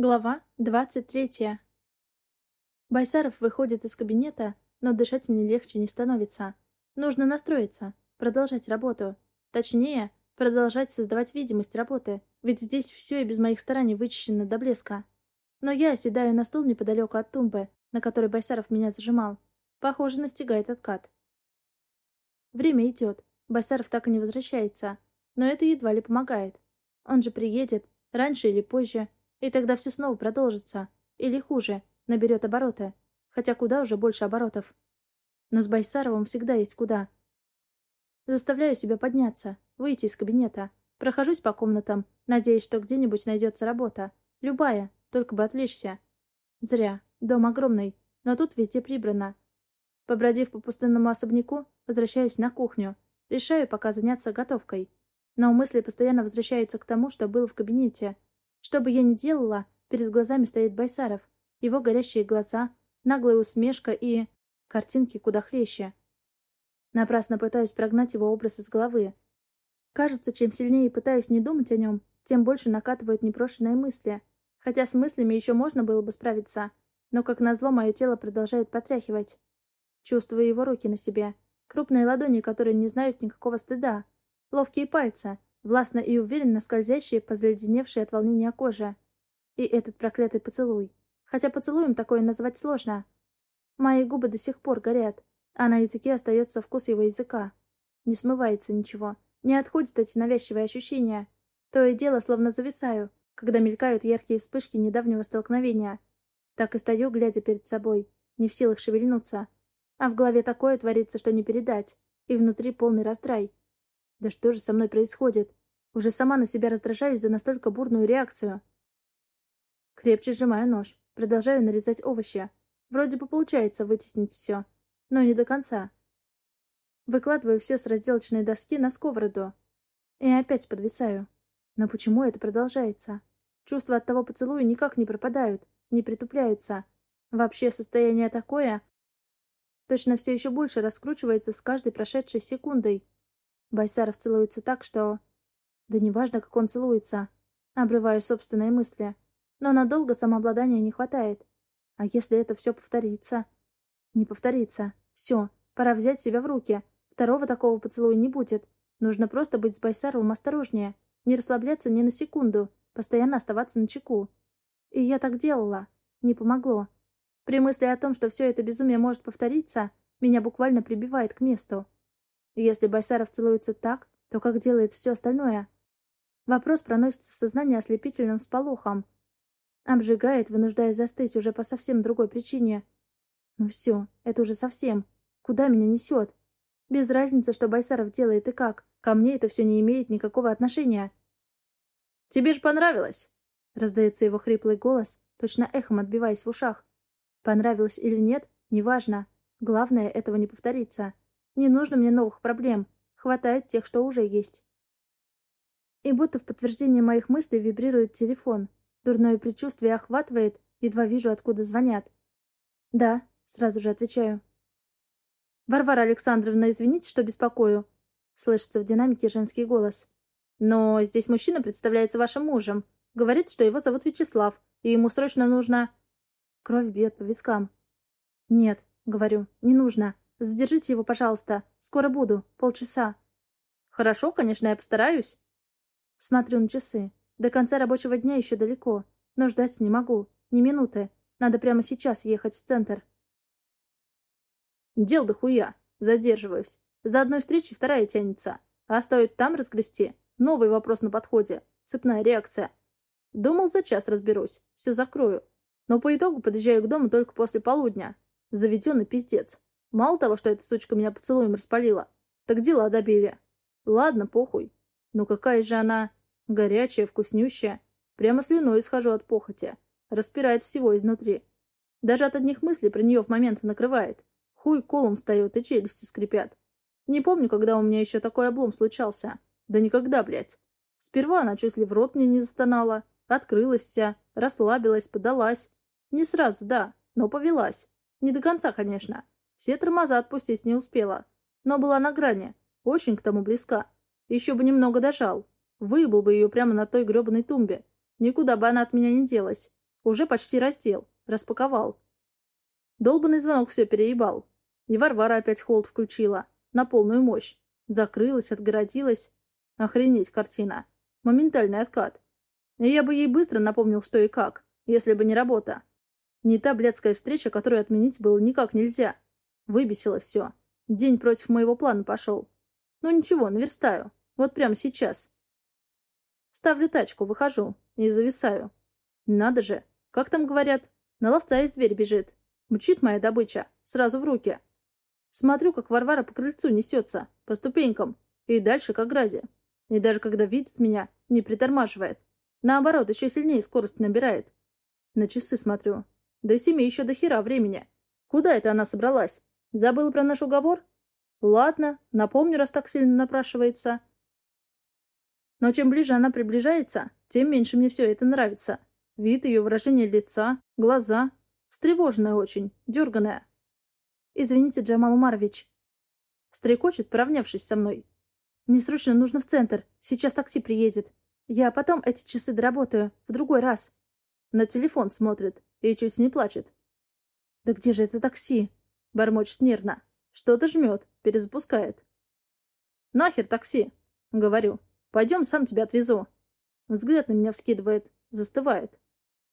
Глава двадцать третья. Байсаров выходит из кабинета, но дышать мне легче не становится. Нужно настроиться, продолжать работу. Точнее, продолжать создавать видимость работы, ведь здесь все и без моих стараний вычищено до блеска. Но я оседаю на стул неподалеку от тумбы, на которой Байсаров меня зажимал. Похоже, настигает откат. Время идет. Байсаров так и не возвращается. Но это едва ли помогает. Он же приедет, раньше или позже, и тогда все снова продолжится. Или хуже, наберет обороты. Хотя куда уже больше оборотов. Но с Байсаровым всегда есть куда. Заставляю себя подняться, выйти из кабинета. Прохожусь по комнатам, надеясь, что где-нибудь найдется работа. Любая, только бы отвлечься. Зря. Дом огромный, но тут везде прибрано. Побродив по пустынному особняку, возвращаюсь на кухню. Решаю пока заняться готовкой. Но мысли постоянно возвращаются к тому, что было в кабинете — что бы я ни делала, перед глазами стоит Байсаров. Его горящие глаза, наглая усмешка и... картинки куда хлеще. Напрасно пытаюсь прогнать его образ из головы. Кажется, чем сильнее пытаюсь не думать о нем, тем больше накатывают непрошенные мысли. Хотя с мыслями еще можно было бы справиться, но, как назло, мое тело продолжает потряхивать. Чувствую его руки на себе. Крупные ладони, которые не знают никакого стыда. Ловкие пальцы, властно и уверенно скользящие по заледеневшей от волнения коже. И этот проклятый поцелуй. Хотя поцелуем такое назвать сложно. Мои губы до сих пор горят, а на языке остается вкус его языка. Не смывается ничего, не отходят эти навязчивые ощущения. То и дело словно зависаю, когда мелькают яркие вспышки недавнего столкновения. Так и стою, глядя перед собой, не в силах шевельнуться. А в голове такое творится, что не передать, и внутри полный раздрай. Да что же со мной происходит? Уже сама на себя раздражаюсь за настолько бурную реакцию. Крепче сжимаю нож. Продолжаю нарезать овощи. Вроде бы получается вытеснить все. Но не до конца. Выкладываю все с разделочной доски на сковороду. И опять подвисаю. Но почему это продолжается? Чувства от того поцелуя никак не пропадают, не притупляются. Вообще состояние такое... Точно все еще больше раскручивается с каждой прошедшей секундой. Байсаров целуется так, что... Да неважно, как он целуется. Обрываю собственные мысли. Но надолго самообладания не хватает. А если это все повторится? Не повторится. Все, пора взять себя в руки. Второго такого поцелуя не будет. Нужно просто быть с Байсаровым осторожнее. Не расслабляться ни на секунду. Постоянно оставаться на чеку. И я так делала. Не помогло. При мысли о том, что все это безумие может повториться, меня буквально прибивает к месту. Если Байсаров целуется так, то как делает все остальное? Вопрос проносится в сознании ослепительным сполохом. Обжигает, вынуждая застыть уже по совсем другой причине. Ну все, это уже совсем. Куда меня несет? Без разницы, что Байсаров делает и как. Ко мне это все не имеет никакого отношения. «Тебе же понравилось?» Раздается его хриплый голос, точно эхом отбиваясь в ушах. Понравилось или нет, неважно. Главное, этого не повторится. Не нужно мне новых проблем. Хватает тех, что уже есть. И будто в подтверждение моих мыслей вибрирует телефон. Дурное предчувствие охватывает, едва вижу, откуда звонят. «Да», — сразу же отвечаю. «Варвара Александровна, извините, что беспокою», — слышится в динамике женский голос. «Но здесь мужчина представляется вашим мужем. Говорит, что его зовут Вячеслав, и ему срочно нужно...» Кровь бьет по вискам. «Нет», — говорю, — «не нужно. Задержите его, пожалуйста. Скоро буду. Полчаса. Хорошо, конечно, я постараюсь. Смотрю на часы. До конца рабочего дня еще далеко. Но ждать не могу. Ни минуты. Надо прямо сейчас ехать в центр. Дел да хуя. Задерживаюсь. За одной встречей вторая тянется. А стоит там разгрести. Новый вопрос на подходе. Цепная реакция. Думал, за час разберусь. Все закрою. Но по итогу подъезжаю к дому только после полудня. Заведенный пиздец. Мало того, что эта сучка меня поцелуем распалила, так дела добили. Ладно, похуй. Но какая же она... Горячая, вкуснющая. Прямо слюной исхожу от похоти. Распирает всего изнутри. Даже от одних мыслей про нее в момент накрывает. Хуй колом встает и челюсти скрипят. Не помню, когда у меня еще такой облом случался. Да никогда, блядь. Сперва она чуть ли в рот мне не застонала. Открылась вся, расслабилась, подалась. Не сразу, да, но повелась. Не до конца, конечно. Все тормоза отпустить не успела. Но была на грани. Очень к тому близка. Еще бы немного дожал. Выебал бы ее прямо на той гребаной тумбе. Никуда бы она от меня не делась. Уже почти раздел. Распаковал. Долбанный звонок все переебал. И Варвара опять холод включила. На полную мощь. Закрылась, отгородилась. Охренеть картина. Моментальный откат. И я бы ей быстро напомнил, что и как, если бы не работа. Не та блядская встреча, которую отменить было никак нельзя. Выбесило все. День против моего плана пошел. Ну ничего, наверстаю. Вот прямо сейчас. Ставлю тачку, выхожу и зависаю. Надо же, как там говорят, на ловца из дверь бежит. Мчит моя добыча, сразу в руки. Смотрю, как Варвара по крыльцу несется, по ступенькам, и дальше к ограде. И даже когда видит меня, не притормаживает. Наоборот, еще сильнее скорость набирает. На часы смотрю. До семи еще до хера времени. Куда это она собралась? Забыла про наш уговор? Ладно, напомню, раз так сильно напрашивается. Но чем ближе она приближается, тем меньше мне все это нравится. Вид ее, выражение лица, глаза. Встревоженная очень, дерганая. «Извините, Джамал Умарович». Стрекочет, поравнявшись со мной. «Мне срочно нужно в центр. Сейчас такси приедет. Я потом эти часы доработаю. В другой раз». На телефон смотрит и чуть не плачет. «Да где же это такси?» Бормочет нервно. Что-то жмет, перезапускает. «Нахер такси?» Говорю. «Пойдем, сам тебя отвезу». Взгляд на меня вскидывает, застывает.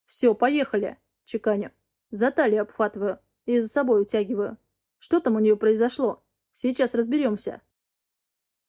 «Все, поехали!» Чеканю. За талию обхватываю и за собой утягиваю. Что там у нее произошло? Сейчас разберемся.